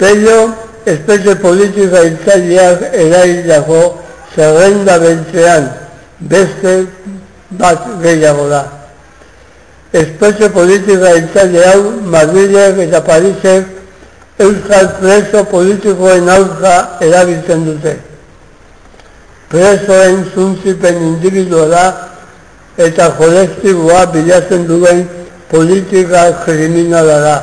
Pello, espetxe politika itzaileak erailako zerrenda bentzean, beste bat gehiago da. Espetxe politika itzaile hau Madrilek eta Parisek euskal preso politikoen aurka erabiltzen dute. Presoen zuntzipen individuala eta kolektiboa bilatzen duen politika kriminala da.